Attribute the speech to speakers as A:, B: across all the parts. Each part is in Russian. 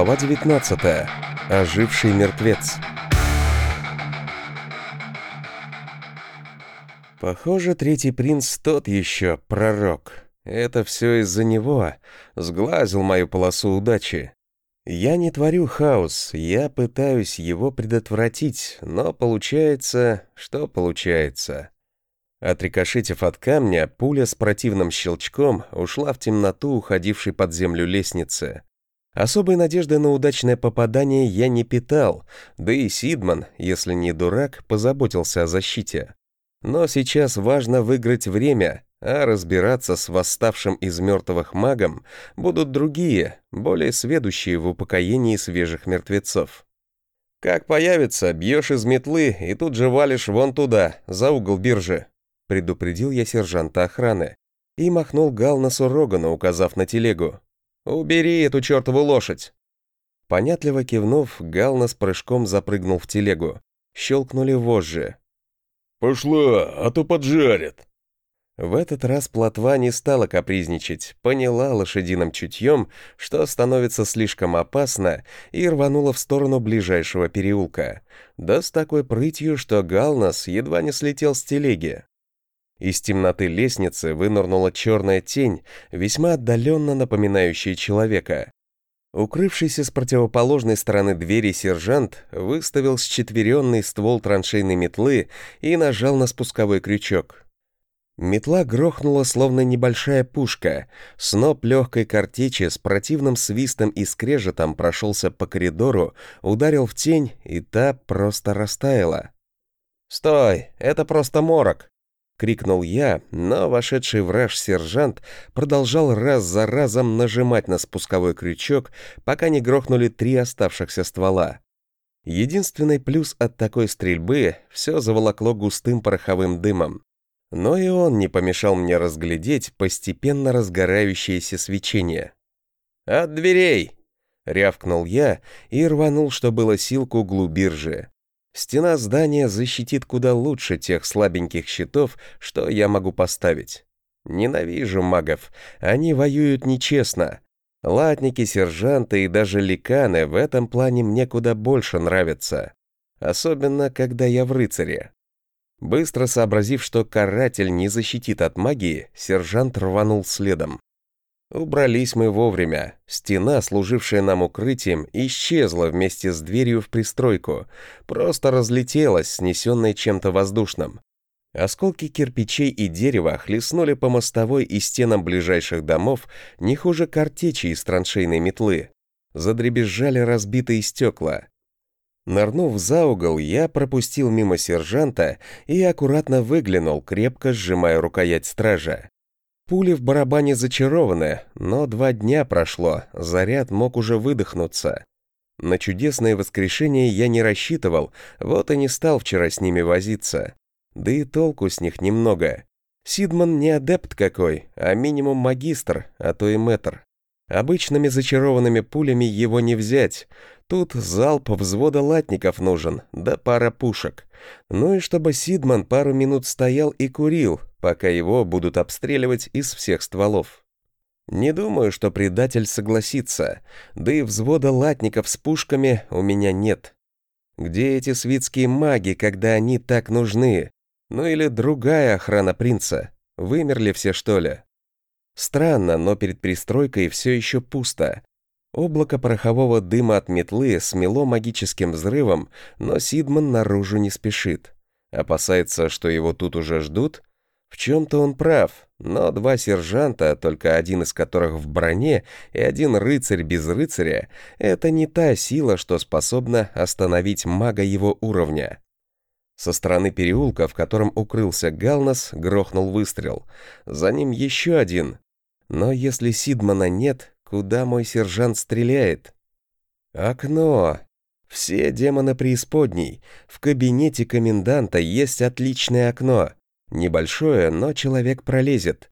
A: Глава 19. Оживший мертвец. Похоже, третий принц тот еще пророк. Это все из-за него. Сглазил мою полосу удачи. Я не творю хаос, я пытаюсь его предотвратить, но получается, что получается. Отрикошетив от камня, пуля с противным щелчком ушла в темноту, уходившей под землю лестницы. Особой надежды на удачное попадание я не питал, да и Сидман, если не дурак, позаботился о защите. Но сейчас важно выиграть время, а разбираться с восставшим из мертвых магом будут другие, более сведущие в упокоении свежих мертвецов. «Как появится, бьешь из метлы и тут же валишь вон туда, за угол биржи», предупредил я сержанта охраны и махнул Галнасу Рогану, указав на телегу. «Убери эту чертову лошадь!» Понятливо кивнув, Галнас прыжком запрыгнул в телегу. Щелкнули вожжи.
B: «Пошла, а то поджарят!»
A: В этот раз плотва не стала капризничать, поняла лошадиным чутьем, что становится слишком опасно, и рванула в сторону ближайшего переулка. Да с такой прытью, что Галнас едва не слетел с телеги. Из темноты лестницы вынырнула черная тень, весьма отдаленно напоминающая человека. Укрывшийся с противоположной стороны двери сержант выставил счетверенный ствол траншейной метлы и нажал на спусковой крючок. Метла грохнула, словно небольшая пушка. Сноп легкой картечи с противным свистом и скрежетом прошелся по коридору, ударил в тень, и та просто растаяла. «Стой! Это просто морок!» Крикнул я, но вошедший враж сержант продолжал раз за разом нажимать на спусковой крючок, пока не грохнули три оставшихся ствола. Единственный плюс от такой стрельбы — все заволокло густым пороховым дымом. Но и он не помешал мне разглядеть постепенно разгорающееся свечение. «От дверей!» — рявкнул я и рванул, что было сил к углу биржи. Стена здания защитит куда лучше тех слабеньких щитов, что я могу поставить. Ненавижу магов, они воюют нечестно. Латники, сержанты и даже ликаны в этом плане мне куда больше нравятся. Особенно, когда я в рыцаре. Быстро сообразив, что каратель не защитит от магии, сержант рванул следом. Убрались мы вовремя. Стена, служившая нам укрытием, исчезла вместе с дверью в пристройку, просто разлетелась, снесенная чем-то воздушным. Осколки кирпичей и дерева хлестнули по мостовой и стенам ближайших домов не хуже картечи из траншейной метлы. Задребезжали разбитые стекла. Нырнув за угол, я пропустил мимо сержанта и аккуратно выглянул, крепко сжимая рукоять стража. Пули в барабане зачарованы, но два дня прошло, заряд мог уже выдохнуться. На чудесное воскрешение я не рассчитывал, вот и не стал вчера с ними возиться. Да и толку с них немного. Сидман не адепт какой, а минимум магистр, а то и мэтр. Обычными зачарованными пулями его не взять. Тут залп взвода латников нужен, да пара пушек. Ну и чтобы Сидман пару минут стоял и курил, пока его будут обстреливать из всех стволов. Не думаю, что предатель согласится, да и взвода латников с пушками у меня нет. Где эти свитские маги, когда они так нужны? Ну или другая охрана принца? Вымерли все, что ли? Странно, но перед пристройкой все еще пусто. Облако порохового дыма от метлы смело магическим взрывом, но Сидман наружу не спешит. Опасается, что его тут уже ждут? В чем-то он прав, но два сержанта, только один из которых в броне, и один рыцарь без рыцаря, это не та сила, что способна остановить мага его уровня. Со стороны переулка, в котором укрылся Галнас, грохнул выстрел. За ним еще один. Но если Сидмана нет, куда мой сержант стреляет? Окно. Все демоны преисподней. В кабинете коменданта есть отличное окно. Небольшое, но человек пролезет.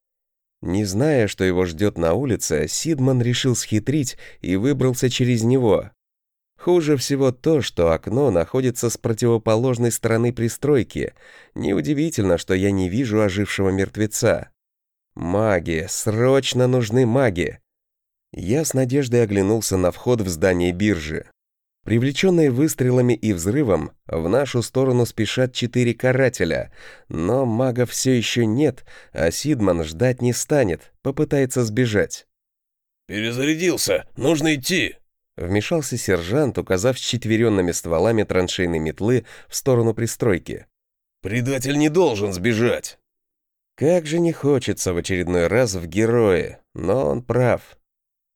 A: Не зная, что его ждет на улице, Сидман решил схитрить и выбрался через него. Хуже всего то, что окно находится с противоположной стороны пристройки. Неудивительно, что я не вижу ожившего мертвеца. Маги, срочно нужны маги. Я с надеждой оглянулся на вход в здание биржи. Привлеченные выстрелами и взрывом, в нашу сторону спешат четыре карателя, но мага все еще нет, а Сидман ждать не станет, попытается сбежать.
B: «Перезарядился, нужно идти!»
A: Вмешался сержант, указав четверенными стволами траншейной метлы в сторону пристройки.
B: «Предатель не должен сбежать!»
A: Как же не хочется в очередной раз в герое, но он прав.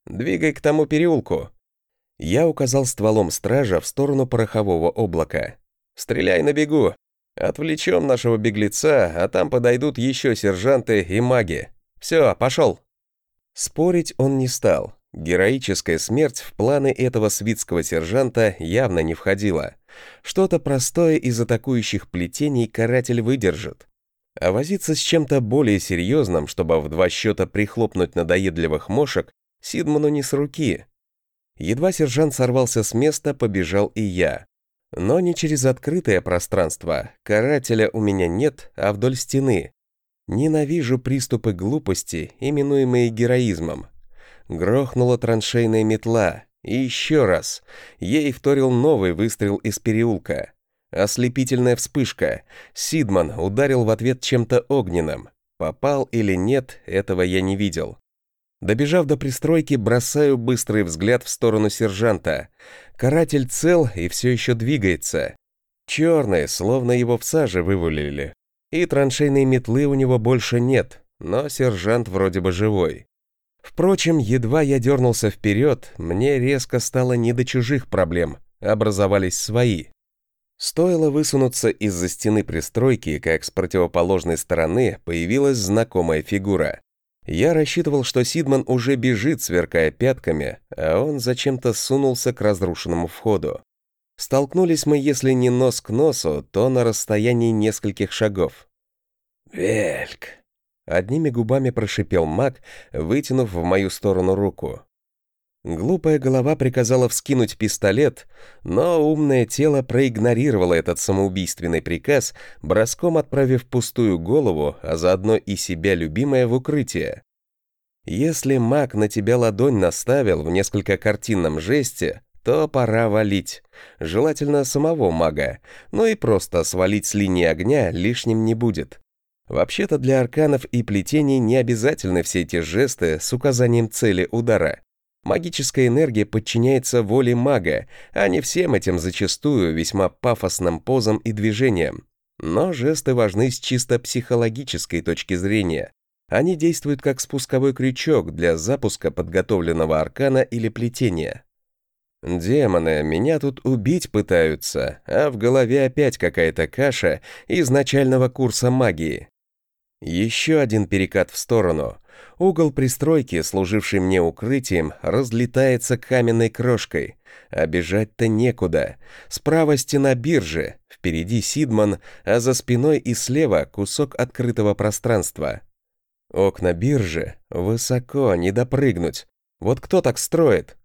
A: Двигай к тому переулку. Я указал стволом стража в сторону порохового облака. Стреляй на бегу. Отвлечем нашего беглеца, а там подойдут еще сержанты и маги. Все, пошел. Спорить он не стал. Героическая смерть в планы этого свитского сержанта явно не входила. Что-то простое из атакующих плетений каратель выдержит. А возиться с чем-то более серьезным, чтобы в два счета прихлопнуть надоедливых мошек, Сидману не с руки. Едва сержант сорвался с места, побежал и я. Но не через открытое пространство. Карателя у меня нет, а вдоль стены. Ненавижу приступы глупости, именуемые героизмом. Грохнула траншейная метла. И еще раз. Ей вторил новый выстрел из переулка. Ослепительная вспышка. Сидман ударил в ответ чем-то огненным. Попал или нет, этого я не видел. Добежав до пристройки, бросаю быстрый взгляд в сторону сержанта. Каратель цел и все еще двигается. Черный, словно его в саже вывалили. И траншейной метлы у него больше нет, но сержант вроде бы живой. Впрочем, едва я дернулся вперед, мне резко стало не до чужих проблем, образовались свои. Стоило высунуться из-за стены пристройки, как с противоположной стороны появилась знакомая фигура. Я рассчитывал, что Сидман уже бежит, сверкая пятками, а он зачем-то сунулся к разрушенному входу. Столкнулись мы, если не нос к носу, то на расстоянии нескольких шагов.
B: «Вельк!»
A: Одними губами прошипел маг, вытянув в мою сторону руку. Глупая голова приказала вскинуть пистолет, но умное тело проигнорировало этот самоубийственный приказ, броском отправив пустую голову, а заодно и себя любимое в укрытие. Если маг на тебя ладонь наставил в несколько картинном жесте, то пора валить. Желательно самого мага, но и просто свалить с линии огня лишним не будет. Вообще-то для арканов и плетений не обязательны все эти жесты с указанием цели удара. Магическая энергия подчиняется воле мага, а не всем этим зачастую весьма пафосным позам и движениям. Но жесты важны с чисто психологической точки зрения. Они действуют как спусковой крючок для запуска подготовленного аркана или плетения. Демоны, меня тут убить пытаются, а в голове опять какая-то каша изначального курса магии. Еще один перекат в сторону. Угол пристройки, служивший мне укрытием, разлетается каменной крошкой. А бежать-то некуда. Справа стена биржи, впереди Сидман, а за спиной и слева кусок открытого пространства. Окна биржи высоко, не допрыгнуть. Вот кто так строит?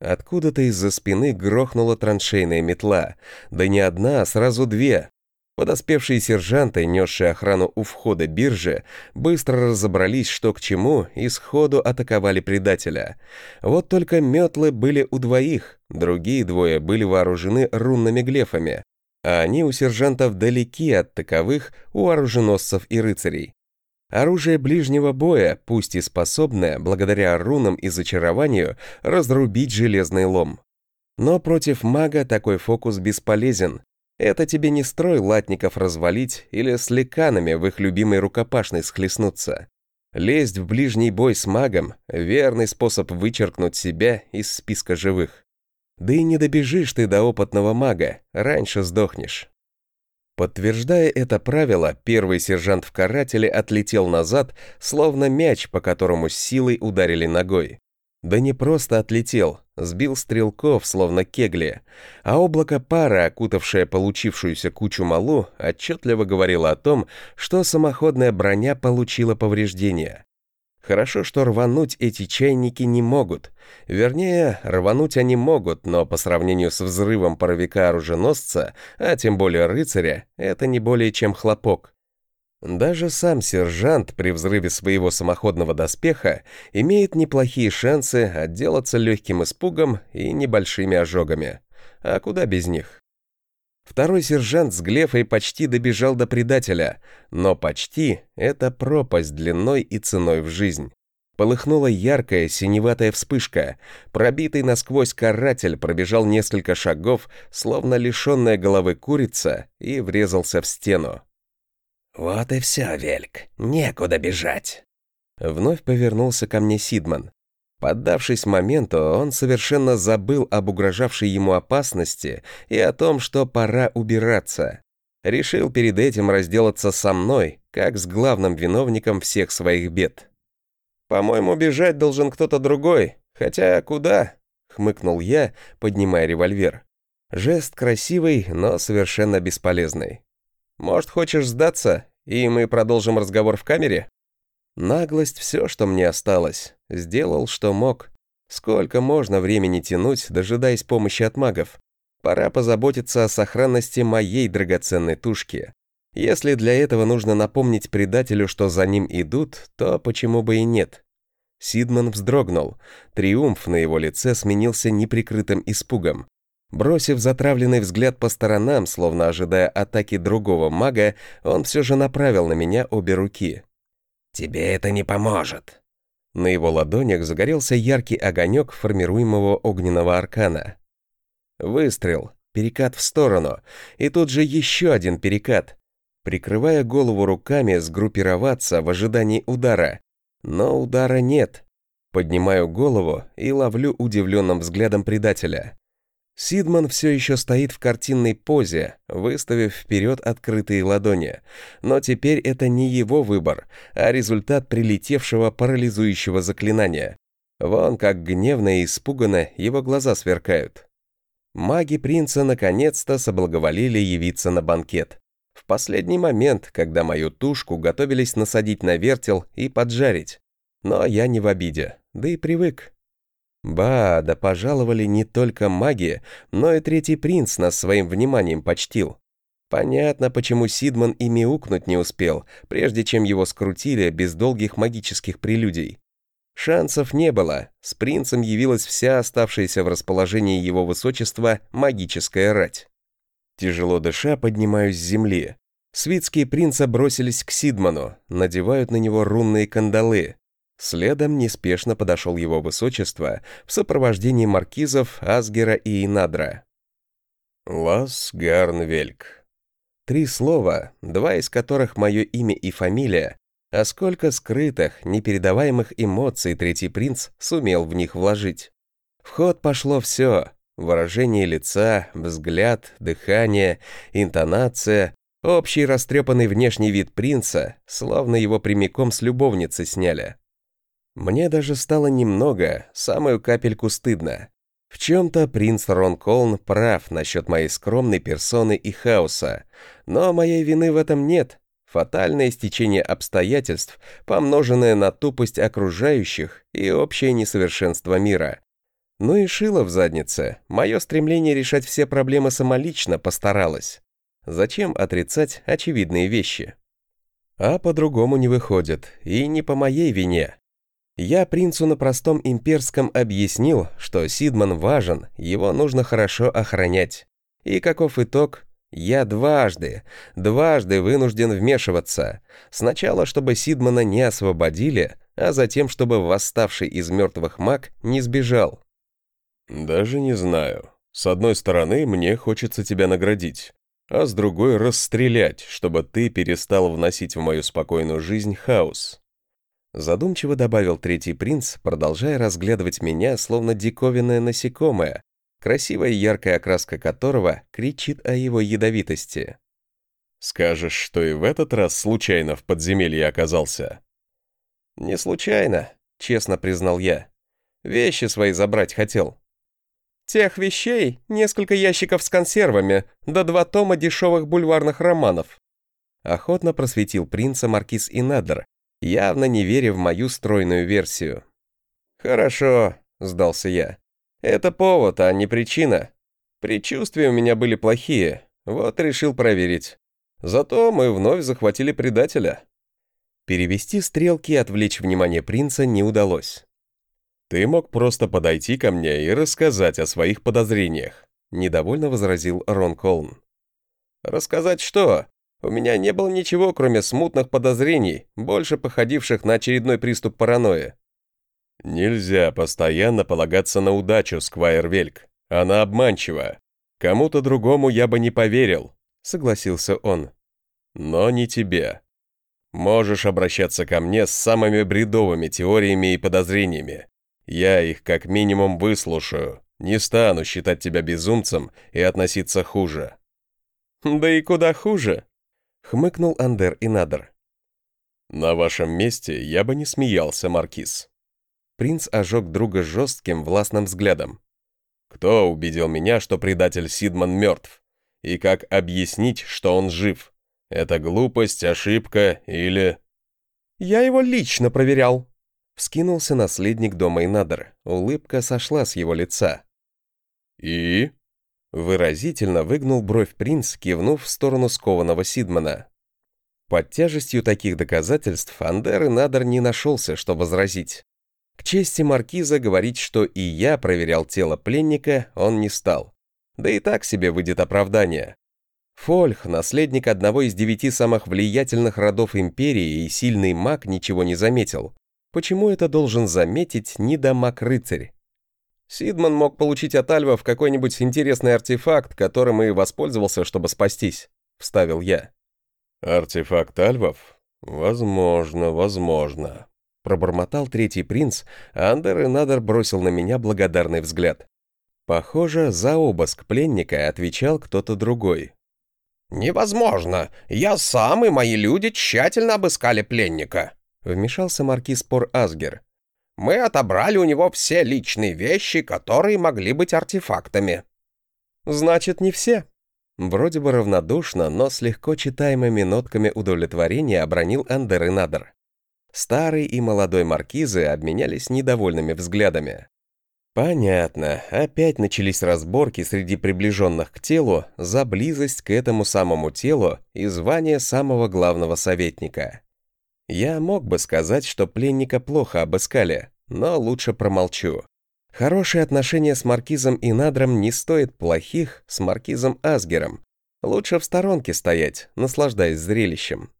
A: Откуда-то из-за спины грохнула траншейная метла. Да не одна, а сразу две. Подоспевшие сержанты, несшие охрану у входа биржи, быстро разобрались, что к чему, и сходу атаковали предателя. Вот только метлы были у двоих, другие двое были вооружены рунными глефами, а они у сержантов далеки от таковых у оруженосцев и рыцарей. Оружие ближнего боя, пусть и способное, благодаря рунам и зачарованию, разрубить железный лом. Но против мага такой фокус бесполезен, это тебе не строй латников развалить или с леканами в их любимой рукопашной схлестнуться. Лезть в ближний бой с магом — верный способ вычеркнуть себя из списка живых. Да и не добежишь ты до опытного мага, раньше сдохнешь. Подтверждая это правило, первый сержант в карателе отлетел назад, словно мяч, по которому с силой ударили ногой. Да не просто отлетел, сбил стрелков, словно кегли, а облако пара, окутавшее получившуюся кучу малу, отчетливо говорило о том, что самоходная броня получила повреждения. Хорошо, что рвануть эти чайники не могут. Вернее, рвануть они могут, но по сравнению с взрывом паровика-оруженосца, а тем более рыцаря, это не более чем хлопок. Даже сам сержант при взрыве своего самоходного доспеха имеет неплохие шансы отделаться легким испугом и небольшими ожогами. А куда без них? Второй сержант с Глефой почти добежал до предателя, но почти — это пропасть длиной и ценой в жизнь. Полыхнула яркая синеватая вспышка. Пробитый насквозь каратель пробежал несколько шагов, словно лишенная головы курица, и врезался в стену.
B: «Вот и все, Вельк, некуда бежать!»
A: Вновь повернулся ко мне Сидман. Поддавшись моменту, он совершенно забыл об угрожавшей ему опасности и о том, что пора убираться. Решил перед этим разделаться со мной, как с главным виновником всех своих бед. «По-моему, бежать должен кто-то другой, хотя куда?» — хмыкнул я, поднимая револьвер. Жест красивый, но совершенно бесполезный. Может, хочешь сдаться, и мы продолжим разговор в камере? Наглость — все, что мне осталось. Сделал, что мог. Сколько можно времени тянуть, дожидаясь помощи от магов? Пора позаботиться о сохранности моей драгоценной тушки. Если для этого нужно напомнить предателю, что за ним идут, то почему бы и нет? Сидман вздрогнул. Триумф на его лице сменился неприкрытым испугом. Бросив затравленный взгляд по сторонам, словно ожидая атаки другого мага, он все же направил на меня обе руки.
B: «Тебе это не поможет».
A: На его ладонях загорелся яркий огонек формируемого огненного аркана. Выстрел, перекат в сторону, и тут же еще один перекат. Прикрывая голову руками, сгруппироваться в ожидании удара. Но удара нет. Поднимаю голову и ловлю удивленным взглядом предателя. Сидман все еще стоит в картинной позе, выставив вперед открытые ладони. Но теперь это не его выбор, а результат прилетевшего парализующего заклинания. Вон как гневно и испуганно его глаза сверкают. Маги принца наконец-то соблаговолили явиться на банкет. В последний момент, когда мою тушку готовились насадить на вертел и поджарить. Но я не в обиде, да и привык. Ба, да пожаловали не только маги, но и третий принц нас своим вниманием почтил. Понятно, почему Сидман и мяукнуть не успел, прежде чем его скрутили без долгих магических прелюдий. Шансов не было, с принцем явилась вся оставшаяся в расположении его высочества магическая рать. Тяжело дыша, поднимаюсь с земли. Свитские принца бросились к Сидману, надевают на него рунные кандалы, Следом неспешно подошел его высочество в сопровождении маркизов Асгера и Инадра. Лас Гарнвельк. Три слова, два из которых мое имя и фамилия, а сколько скрытых, непередаваемых эмоций третий принц сумел в них вложить. В ход пошло все — выражение лица, взгляд, дыхание, интонация, общий растрепанный внешний вид принца, словно его прямиком с любовницы сняли. Мне даже стало немного, самую капельку стыдно. В чем-то принц Ронколн прав насчет моей скромной персоны и хаоса, но моей вины в этом нет. Фатальное стечение обстоятельств, помноженное на тупость окружающих и общее несовершенство мира. Ну и шило в заднице. Мое стремление решать все проблемы самолично постаралось. Зачем отрицать очевидные вещи? А по-другому не выходит, и не по моей вине. Я принцу на простом имперском объяснил, что Сидман важен, его нужно хорошо охранять. И каков итог? Я дважды, дважды вынужден вмешиваться. Сначала, чтобы Сидмана не освободили, а затем, чтобы восставший из мертвых маг не сбежал. «Даже не знаю. С одной стороны, мне хочется тебя наградить, а с другой — расстрелять, чтобы ты перестал вносить в мою спокойную жизнь хаос. Задумчиво добавил третий принц, продолжая разглядывать меня, словно диковинное насекомое, красивая яркая окраска которого кричит о его ядовитости. «Скажешь, что и в этот раз случайно в подземелье оказался?» «Не случайно», — честно признал я. «Вещи свои забрать хотел». «Тех вещей несколько ящиков с консервами, да два тома дешевых бульварных романов», охотно просветил принца маркиз Инадер, явно не веря в мою стройную версию. «Хорошо», — сдался я. «Это повод, а не причина. Предчувствия у меня были плохие, вот решил проверить. Зато мы вновь захватили предателя. Перевести стрелки и отвлечь внимание принца не удалось. «Ты мог просто подойти ко мне и рассказать о своих подозрениях», — недовольно возразил Рон Колн. «Рассказать что? У меня не было ничего, кроме смутных подозрений, больше походивших на очередной приступ паранойи». «Нельзя постоянно полагаться на удачу, Сквайр Вельк. Она обманчива. Кому-то другому я бы не поверил», — согласился он. «Но не тебе. Можешь обращаться ко мне с самыми бредовыми теориями и подозрениями. Я их как минимум выслушаю. Не стану считать тебя безумцем и относиться хуже». «Да и куда хуже?» — хмыкнул Андер и Надер. «На вашем месте я бы не смеялся, Маркиз». Принц ожег друга жестким, властным взглядом. «Кто убедил меня, что предатель Сидман мертв? И как объяснить, что он жив?» Это глупость, ошибка или...» «Я его лично проверял», — вскинулся наследник дома Инадр. Улыбка сошла с его лица. «И?» Выразительно выгнул бровь принц, кивнув в сторону скованного Сидмана. Под тяжестью таких доказательств Андер Инадр не нашелся, что возразить. К чести маркиза говорить, что и я проверял тело пленника, он не стал. Да и так себе выйдет оправдание. Фольх, наследник одного из девяти самых влиятельных родов империи и сильный маг, ничего не заметил. Почему это должен заметить недомаг-рыцарь? Сидман мог получить от альвов какой-нибудь интересный артефакт, которым и воспользовался, чтобы спастись, вставил я. Артефакт альвов? Возможно, возможно. Пробормотал третий принц, а Андер и Надер бросил на меня благодарный взгляд. Похоже, за обыск пленника отвечал кто-то другой,
B: «Невозможно! Я сам и мои люди тщательно обыскали пленника», —
A: вмешался маркиз Пор Асгер.
B: «Мы отобрали у него все личные вещи, которые могли быть артефактами».
A: «Значит, не все?» Вроде бы равнодушно, но с легко читаемыми нотками удовлетворения обронил Андер и Надер. Старый и молодой маркизы обменялись недовольными взглядами. Понятно, опять начались разборки среди приближенных к телу за близость к этому самому телу и звание самого главного советника. Я мог бы сказать, что пленника плохо обыскали, но лучше промолчу. Хорошие отношения с маркизом и надром не стоят плохих с маркизом Асгером. Лучше в сторонке стоять, наслаждаясь зрелищем.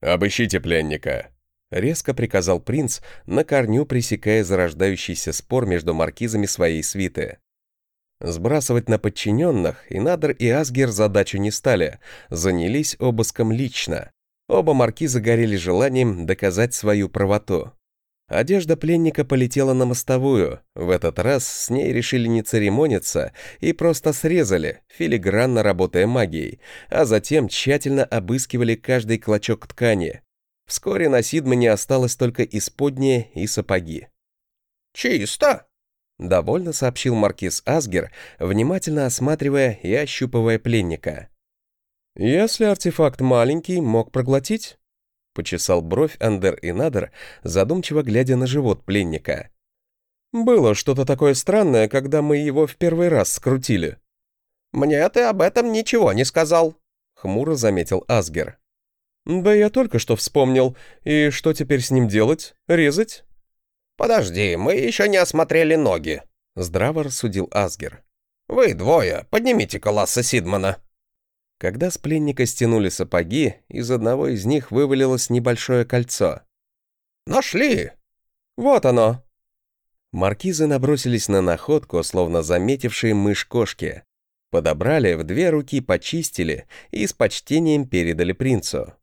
A: «Обыщите пленника», Резко приказал принц, на корню пресекая зарождающийся спор между маркизами своей свиты. Сбрасывать на подчиненных Инадр и Асгер задачу не стали, занялись обыском лично. Оба маркиза горели желанием доказать свою правоту. Одежда пленника полетела на мостовую. В этот раз с ней решили не церемониться и просто срезали, филигранно работая магией, а затем тщательно обыскивали каждый клочок ткани, Вскоре на Сидмане осталось только исподнее и сапоги.
B: «Чисто!»
A: — довольно сообщил маркиз Асгер, внимательно осматривая и ощупывая пленника. «Если артефакт маленький, мог проглотить?» — почесал бровь Андер и Надер, задумчиво глядя на живот пленника. «Было что-то такое странное, когда мы его в первый раз скрутили».
B: «Мне ты об этом ничего не сказал», —
A: хмуро заметил Асгер. «Да я только что вспомнил. И что теперь с ним делать? Резать?»
B: «Подожди, мы еще не осмотрели ноги», — здраво рассудил Асгер. «Вы двое, поднимите-ка Ласса Сидмана».
A: Когда с пленника стянули сапоги, из одного из них вывалилось небольшое кольцо.
B: «Нашли!»
A: «Вот оно!» Маркизы набросились на находку, словно заметившие мышь-кошки. Подобрали, в две руки почистили и с почтением передали принцу.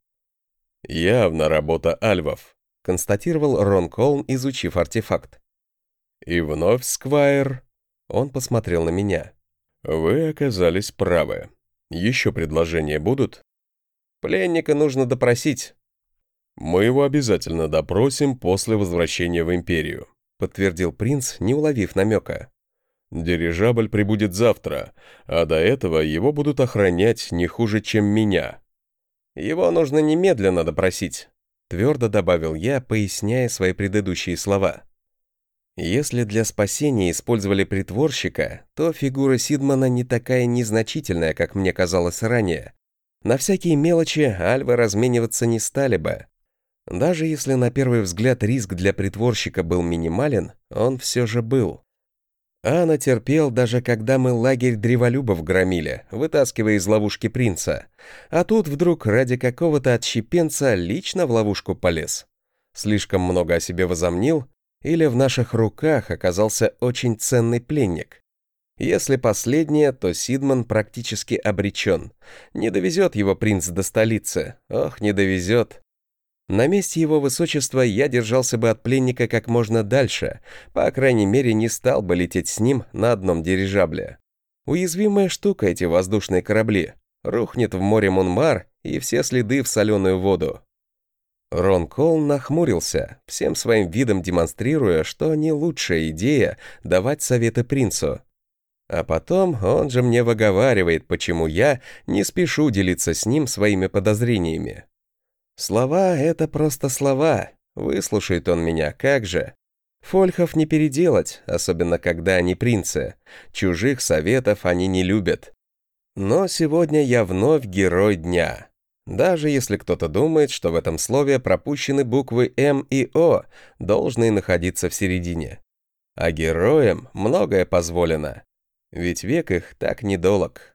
A: «Явно работа альвов», — констатировал Рон Колн, изучив артефакт. «И вновь, Сквайр...» Он посмотрел на меня. «Вы оказались правы. Еще предложения будут?» «Пленника нужно допросить». «Мы его обязательно допросим после возвращения в Империю», — подтвердил принц, не уловив намека. «Дирижабль прибудет завтра, а до этого его будут охранять не хуже, чем меня». «Его нужно немедленно допросить», — твердо добавил я, поясняя свои предыдущие слова. Если для спасения использовали притворщика, то фигура Сидмана не такая незначительная, как мне казалось ранее. На всякие мелочи альвы размениваться не стали бы. Даже если на первый взгляд риск для притворщика был минимален, он все же был. Анна терпел, даже когда мы лагерь древолюбов громили, вытаскивая из ловушки принца. А тут вдруг ради какого-то отщепенца лично в ловушку полез. Слишком много о себе возомнил, или в наших руках оказался очень ценный пленник. Если последнее, то Сидман практически обречен. Не довезет его принц до столицы. Ох, не довезет. На месте его высочества я держался бы от пленника как можно дальше, по крайней мере не стал бы лететь с ним на одном дирижабле. Уязвимая штука эти воздушные корабли. Рухнет в море Мунмар и все следы в соленую воду. Рон Кол нахмурился, всем своим видом демонстрируя, что не лучшая идея давать советы принцу. А потом он же мне выговаривает, почему я не спешу делиться с ним своими подозрениями. Слова — это просто слова. Выслушает он меня, как же. Фольхов не переделать, особенно когда они принцы. Чужих советов они не любят. Но сегодня я вновь герой дня. Даже если кто-то думает, что в этом слове пропущены буквы «М» и «О», должны находиться в середине. А героям многое позволено. Ведь век их так недолог.